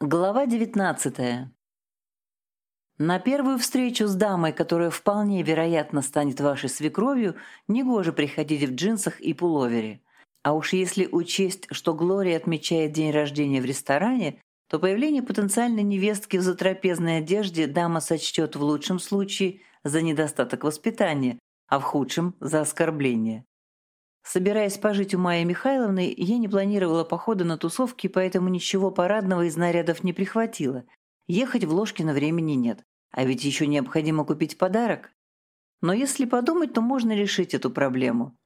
Глава 19. На первую встречу с дамой, которая вполне вероятно станет вашей свекровью, негоже приходить в джинсах и пуловере. А уж если учесть, что Глория отмечает день рождения в ресторане, то появление потенциальной невестки в затрапезной одежде дама сочтет в лучшем случае за недостаток воспитания, а в худшем – за оскорбление. Собираясь пожить у Майи Михайловны, я не планировала похода на тусовки, поэтому ничего парадного из нарядов не прихватила. Ехать в Ложкино времени нет. А ведь еще необходимо купить подарок. Но если подумать, то можно решить эту проблему.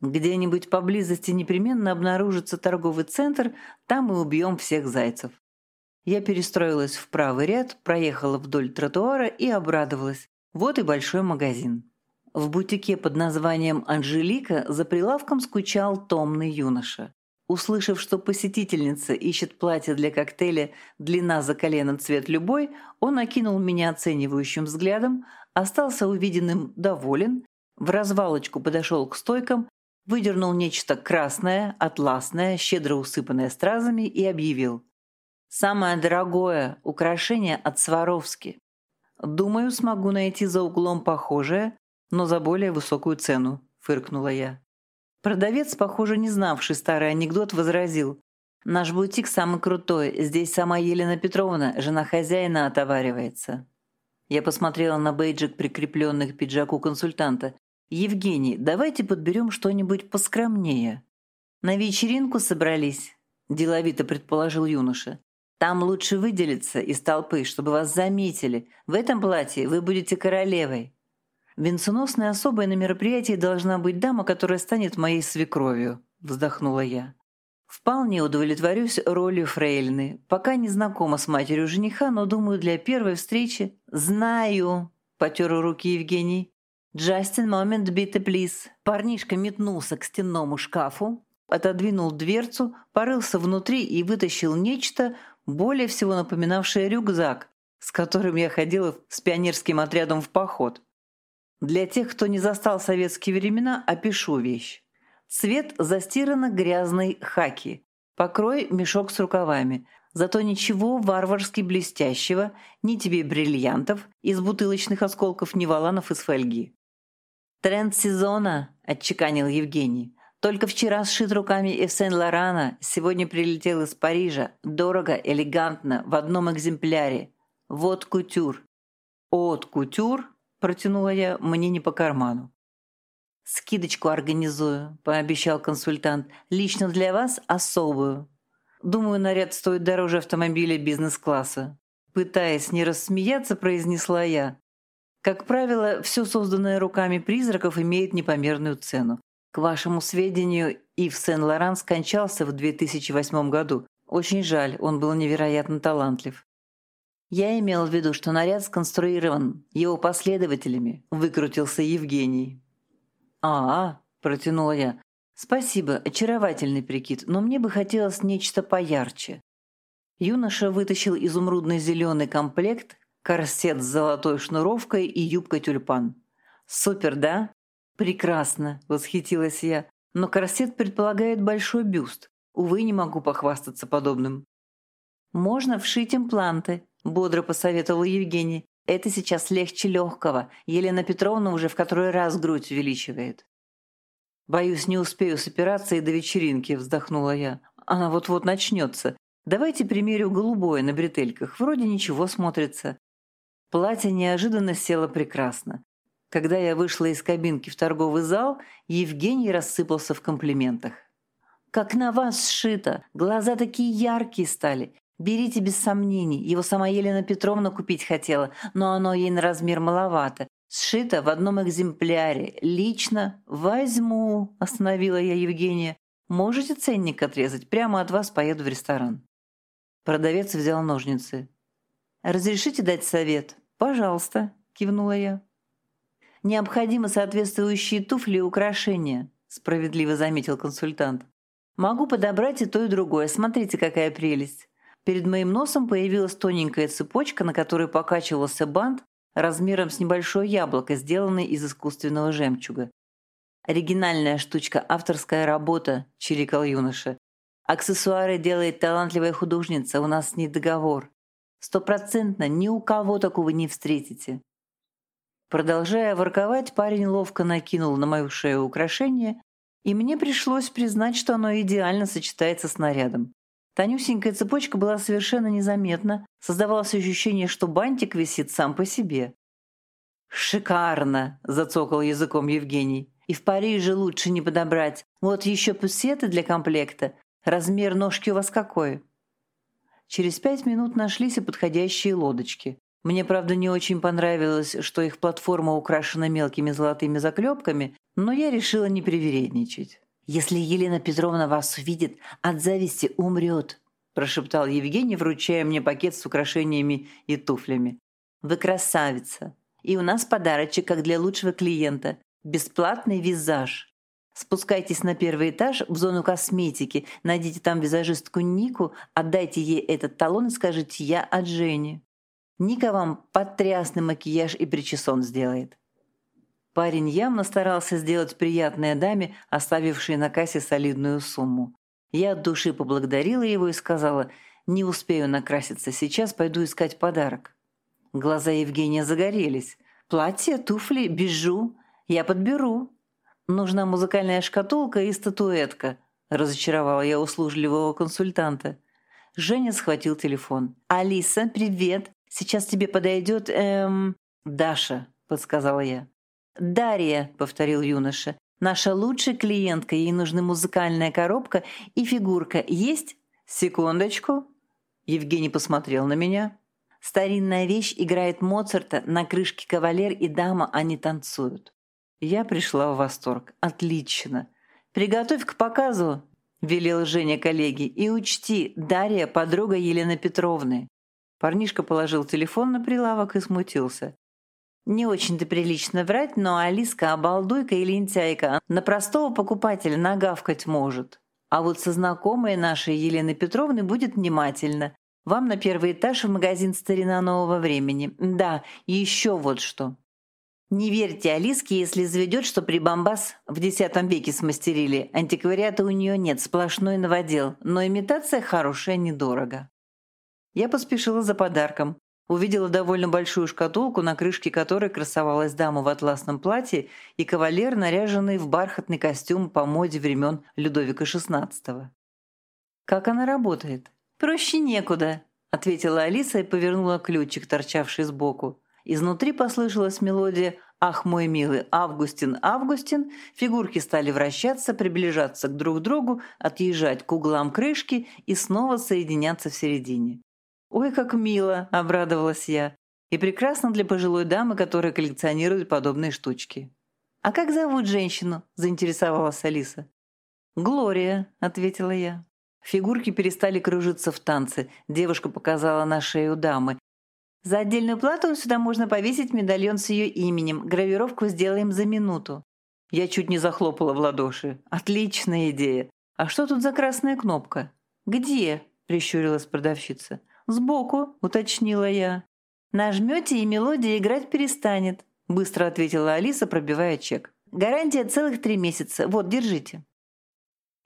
Где-нибудь поблизости непременно обнаружится торговый центр, там мы убьем всех зайцев. Я перестроилась в правый ряд, проехала вдоль тротуара и обрадовалась. Вот и большой магазин. В бутике под названием «Анжелика» за прилавком скучал томный юноша. Услышав, что посетительница ищет платье для коктейля «Длина за коленом, цвет любой», он окинул меня оценивающим взглядом, остался увиденным доволен, в развалочку подошел к стойкам, выдернул нечто красное, атласное, щедро усыпанное стразами и объявил. «Самое дорогое украшение от Сваровски. Думаю, смогу найти за углом похожее, но за более высокую цену», — фыркнула я. Продавец, похоже, не знавший старый анекдот, возразил. «Наш бутик самый крутой. Здесь сама Елена Петровна, жена хозяина, отоваривается». Я посмотрела на бейджик, прикрепленный к пиджаку консультанта. «Евгений, давайте подберем что-нибудь поскромнее». «На вечеринку собрались?» – деловито предположил юноша. «Там лучше выделиться из толпы, чтобы вас заметили. В этом платье вы будете королевой». «Венценосной особой на мероприятии должна быть дама, которая станет моей свекровью», — вздохнула я. «Вполне удовлетворюсь ролью фрейлины. Пока не знакома с матерью жениха, но, думаю, для первой встречи...» «Знаю», — потер руки Евгений. «Джастин, момент, биты, плиз». Парнишка метнулся к стенному шкафу, отодвинул дверцу, порылся внутри и вытащил нечто, более всего напоминавшее рюкзак, с которым я ходила с пионерским отрядом в поход. Для тех, кто не застал советские времена, опишу вещь. Цвет застирано грязной хаки. Покрой мешок с рукавами. Зато ничего варварски блестящего, ни тебе бриллиантов из бутылочных осколков, ни валанов из фольги. «Тренд сезона», — отчеканил Евгений. «Только вчера сшит руками Эссен Лорана, сегодня прилетел из Парижа. Дорого, элегантно, в одном экземпляре. Вот кутюр». «От кутюр» Протянула я, мне не по карману. «Скидочку организую», – пообещал консультант. «Лично для вас особую. Думаю, наряд стоит дороже автомобиля бизнес-класса». Пытаясь не рассмеяться, произнесла я. Как правило, все созданное руками призраков имеет непомерную цену. К вашему сведению, Ив Сен-Лоран скончался в 2008 году. Очень жаль, он был невероятно талантлив. «Я имел в виду, что наряд сконструирован его последователями», — выкрутился Евгений. «А, — протянула я, — спасибо, очаровательный прикид, но мне бы хотелось нечто поярче». Юноша вытащил изумрудный зеленый комплект, корсет с золотой шнуровкой и юбка-тюльпан. «Супер, да?» «Прекрасно», — восхитилась я. «Но корсет предполагает большой бюст. Увы, не могу похвастаться подобным». «Можно вшить импланты», – бодро посоветовал Евгений. «Это сейчас легче легкого. Елена Петровна уже в который раз грудь увеличивает». «Боюсь, не успею с операцией до вечеринки», – вздохнула я. «Она вот-вот начнется. Давайте примерю голубое на бретельках. Вроде ничего смотрится». Платье неожиданно село прекрасно. Когда я вышла из кабинки в торговый зал, Евгений рассыпался в комплиментах. «Как на вас сшито! Глаза такие яркие стали! Берите без сомнений. Его сама Елена Петровна купить хотела, но оно ей на размер маловато. Сшито в одном экземпляре. Лично возьму, остановила я Евгения. Можете ценник отрезать? Прямо от вас поеду в ресторан. Продавец взял ножницы. «Разрешите дать совет?» «Пожалуйста», — кивнула я. «Необходимы соответствующие туфли и украшения», — справедливо заметил консультант. «Могу подобрать и то, и другое. Смотрите, какая прелесть. Перед моим носом появилась тоненькая цепочка, на которой покачивался бант размером с небольшое яблоко, сделанный из искусственного жемчуга. «Оригинальная штучка, авторская работа», – чирикал юноша. Аксессуары делает талантливая художница, у нас с ней договор. Стопроцентно ни у кого такого не встретите». Продолжая ворковать, парень ловко накинул на мою шею украшение, и мне пришлось признать, что оно идеально сочетается с нарядом. Тонюсенькая цепочка была совершенно незаметна, создавалось ощущение, что бантик висит сам по себе. «Шикарно!» – зацокал языком Евгений. «И в Париже лучше не подобрать. Вот еще пусеты для комплекта. Размер ножки у вас какой?» Через пять минут нашлись и подходящие лодочки. Мне, правда, не очень понравилось, что их платформа украшена мелкими золотыми заклепками, но я решила не привередничать. «Если Елена Петровна вас увидит, от зависти умрет», прошептал Евгений, вручая мне пакет с украшениями и туфлями. «Вы красавица! И у нас подарочек, как для лучшего клиента. Бесплатный визаж. Спускайтесь на первый этаж в зону косметики, найдите там визажистку Нику, отдайте ей этот талон и скажите «я от Жени». Ника вам потрясный макияж и причесон сделает. Парень явно старался сделать приятное даме, оставившей на кассе солидную сумму. Я от души поблагодарила его и сказала, «Не успею накраситься, сейчас пойду искать подарок». Глаза Евгения загорелись. «Платье, туфли, бижу. Я подберу. Нужна музыкальная шкатулка и статуэтка», разочаровала я услужливого консультанта. Женя схватил телефон. «Алиса, привет. Сейчас тебе подойдет, эм...» «Даша», — подсказала я. «Дарья», — повторил юноша. «Наша лучшая клиентка. Ей нужны музыкальная коробка и фигурка. Есть?» «Секундочку». Евгений посмотрел на меня. Старинная вещь играет Моцарта, на крышке кавалер и дама, они танцуют. Я пришла в восторг. Отлично. «Приготовь к показу», — велел Женя коллеге. «И учти, Дарья — подруга Елены Петровны». Парнишка положил телефон на прилавок и смутился. Не очень-то прилично врать, но Алиска обалдуйка и лентяйка. На простого покупателя нагавкать может. А вот со знакомой нашей Еленой Петровной будет внимательно. Вам на первый этаж в магазин «Старина нового времени». Да, еще вот что. Не верьте Алиске, если заведет, что прибамбас в X веке смастерили. Антиквариата у нее нет, сплошной новодел, но имитация хорошая недорого. Я поспешила за подарком. Увидела довольно большую шкатулку, на крышке которой красовалась дама в атласном платье и кавалер, наряженный в бархатный костюм по моде времен Людовика XVI. «Как она работает?» «Проще некуда», — ответила Алиса и повернула ключик, торчавший сбоку. Изнутри послышалась мелодия «Ах, мой милый Августин, Августин!» Фигурки стали вращаться, приближаться к друг другу, отъезжать к углам крышки и снова соединяться в середине. «Ой, как мило!» – обрадовалась я. «И прекрасно для пожилой дамы, которая коллекционирует подобные штучки». «А как зовут женщину?» – заинтересовалась Алиса. «Глория», – ответила я. Фигурки перестали кружиться в танце. Девушка показала на шею дамы. «За отдельную плату сюда можно повесить медальон с ее именем. Гравировку сделаем за минуту». Я чуть не захлопала в ладоши. «Отличная идея! А что тут за красная кнопка?» «Где?» – прищурилась продавщица. «Сбоку», — уточнила я. «Нажмете, и мелодия играть перестанет», — быстро ответила Алиса, пробивая чек. «Гарантия целых три месяца. Вот, держите».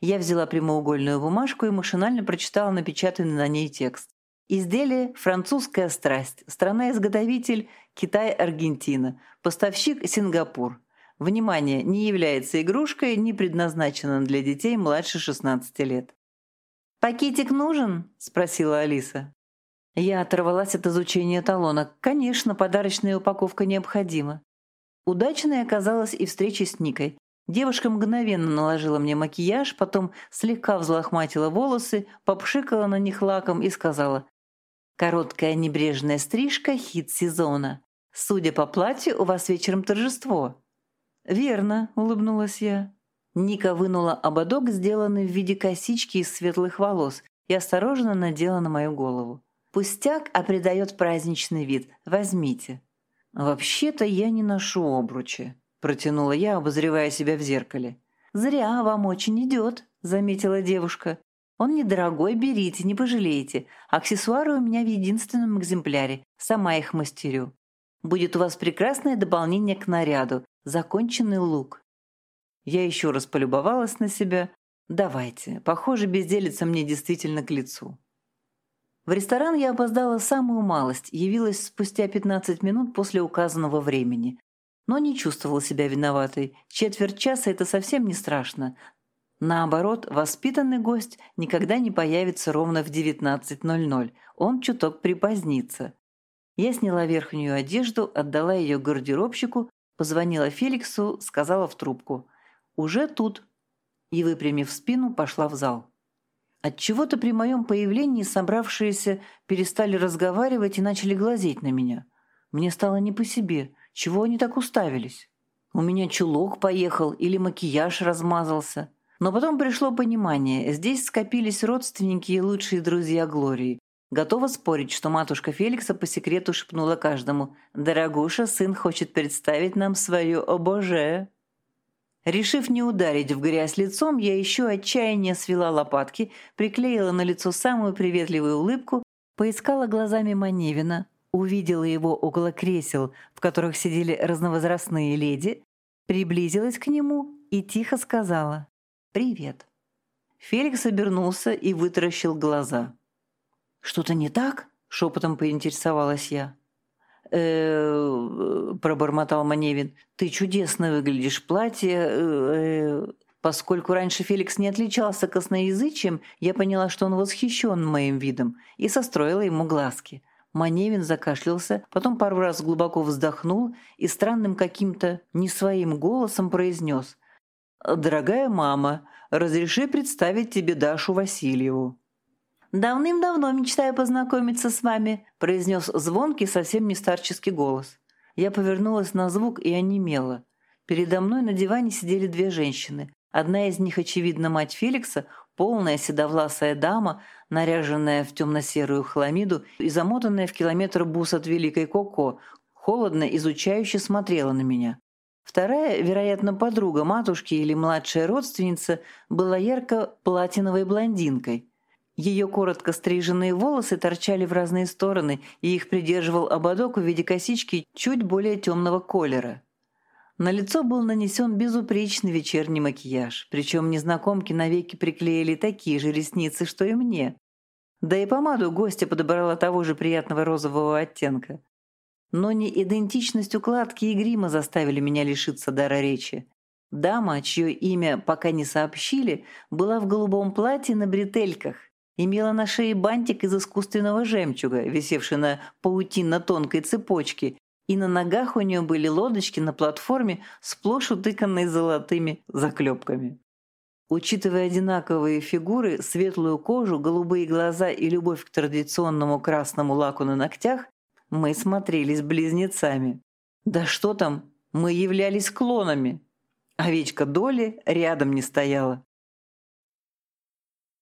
Я взяла прямоугольную бумажку и машинально прочитала напечатанный на ней текст. Изделие «Французская страсть». Страна-изготовитель Китай-Аргентина. Поставщик Сингапур. Внимание, не является игрушкой, не предназначенным для детей младше 16 лет. «Пакетик нужен?» – спросила Алиса. Я оторвалась от изучения талона. Конечно, подарочная упаковка необходима. Удачной оказалась и встреча с Никой. Девушка мгновенно наложила мне макияж, потом слегка взлохматила волосы, попшикала на них лаком и сказала «Короткая небрежная стрижка – хит сезона. Судя по платью, у вас вечером торжество». «Верно», – улыбнулась я. Ника вынула ободок, сделанный в виде косички из светлых волос, и осторожно надела на мою голову. Пустяк, а придает праздничный вид. Возьмите». «Вообще-то я не ношу обручи», – протянула я, обозревая себя в зеркале. «Зря, вам очень идет», – заметила девушка. «Он недорогой, берите, не пожалеете. Аксессуары у меня в единственном экземпляре. Сама их мастерю. Будет у вас прекрасное дополнение к наряду. Законченный лук». Я еще раз полюбовалась на себя. Давайте. Похоже, безделица мне действительно к лицу. В ресторан я опоздала самую малость, явилась спустя 15 минут после указанного времени. Но не чувствовала себя виноватой. Четверть часа – это совсем не страшно. Наоборот, воспитанный гость никогда не появится ровно в 19.00. Он чуток припозднится. Я сняла верхнюю одежду, отдала ее гардеробщику, позвонила Феликсу, сказала в трубку. «Уже тут». И, выпрямив спину, пошла в зал. Отчего-то при моем появлении собравшиеся перестали разговаривать и начали глазеть на меня. Мне стало не по себе. Чего они так уставились? У меня чулок поехал или макияж размазался. Но потом пришло понимание. Здесь скопились родственники и лучшие друзья Глории. Готова спорить, что матушка Феликса по секрету шепнула каждому «Дорогуша, сын хочет представить нам свое обоже». Решив не ударить в грязь лицом, я еще отчаяние свела лопатки, приклеила на лицо самую приветливую улыбку, поискала глазами Маневина, увидела его около кресел, в которых сидели разновозрастные леди, приблизилась к нему и тихо сказала «Привет». Феликс обернулся и вытаращил глаза. «Что-то не так?» — шепотом поинтересовалась я э, пробормотал Маневин. «Ты чудесно выглядишь. Платье...» э, Поскольку раньше Феликс не отличался косноязычием, я поняла, что он восхищен моим видом, и состроила ему глазки. Маневин закашлялся, потом пару раз глубоко вздохнул и странным каким-то не своим голосом произнес «Дорогая мама, разреши представить тебе Дашу Васильеву». «Давным-давно мечтаю познакомиться с вами», – произнес звонкий, совсем не старческий голос. Я повернулась на звук и онемела. Передо мной на диване сидели две женщины. Одна из них, очевидно, мать Феликса, полная седовласая дама, наряженная в темно-серую хламиду и замотанная в километр бус от Великой Коко, холодно изучающе смотрела на меня. Вторая, вероятно, подруга матушки или младшая родственница, была ярко-платиновой блондинкой – ее коротко стриженные волосы торчали в разные стороны, и их придерживал ободок в виде косички чуть более темного колера. На лицо был нанесен безупречный вечерний макияж, причем незнакомки навеки приклеили такие же ресницы, что и мне. Да и помаду гостя подобрала того же приятного розового оттенка. Но не идентичность укладки и грима заставили меня лишиться дара речи. Дама, чье имя пока не сообщили, была в голубом платье на бретельках – Имела на шее бантик из искусственного жемчуга, висевший на паутинно-тонкой цепочке, и на ногах у нее были лодочки на платформе, сплошь утыканной золотыми заклепками. Учитывая одинаковые фигуры, светлую кожу, голубые глаза и любовь к традиционному красному лаку на ногтях, мы смотрелись близнецами. Да что там, мы являлись клонами. Овечка Доли рядом не стояла.